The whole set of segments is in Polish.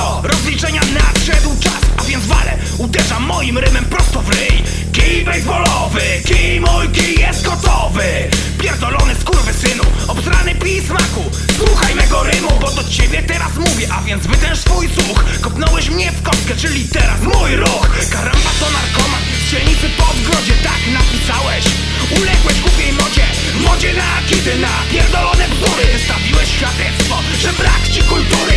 Halo, rozliczenia nadszedł czas A więc walę, uderzam moim rymem prosto w ryj. Kij baseballowy, kij mój kij jest gotowy. Pierdolony synu, obsrany pismaku Słuchaj mego rymu, bo do ciebie teraz mówię A więc wytęż swój słuch. Kopnąłeś mnie w kostkę, czyli teraz mój ruch. Karamba to narkoman, z dzielnicy po wgrodzie Tak napisałeś, uległeś głupiej modzie Modzie na kity, na pierdolone Świadectwo, że brak ci kultury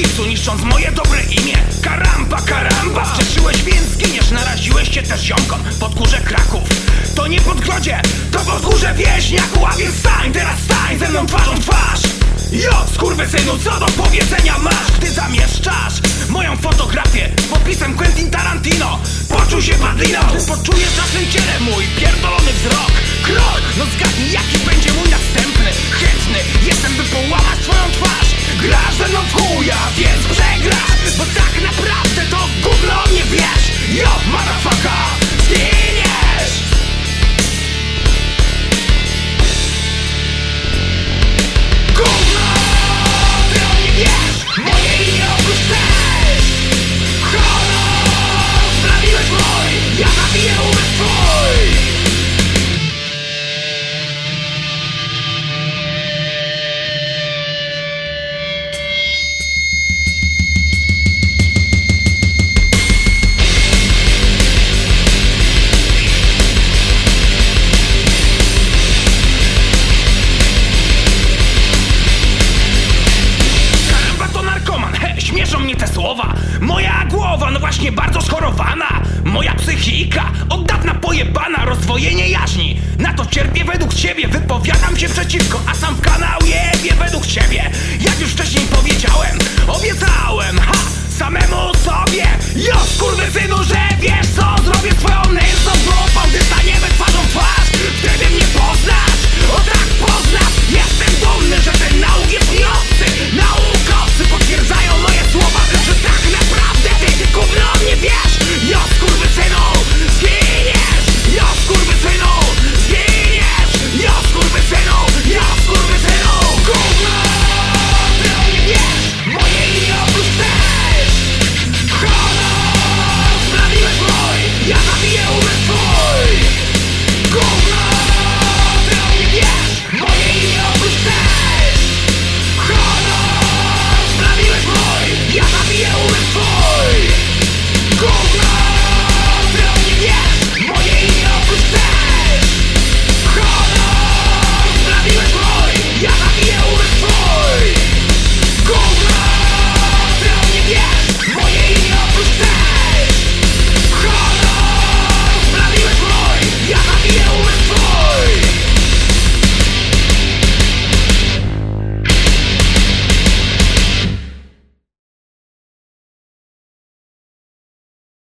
Gipsu, niszcząc moje dobre imię. Karamba, karamba. Cieszyłeś, więc zginiesz. Naraziłeś się też ziomkom pod górze Kraków. To nie podgrodzie, to pod górze wieśniaku A więc stań, teraz stań ze mną twarzą twarz. Jo, skurwysynu, co do powiedzenia masz? Gdy zamieszczasz moją fotografię Popisem Quentin Tarantino. Poczuj się padliną. Poczujesz na swym ciele mój pierdolony wzrok słowa. Moja głowa, no właśnie bardzo schorowana. Moja psychika, od dawna pojebana Rozdwojenie jaźni, na to cierpię według ciebie Wypowiadam się przeciwko, a sam kanał jebie według ciebie. Jak już wcześniej powiedziałem, obiecałem Ha, samemu sobie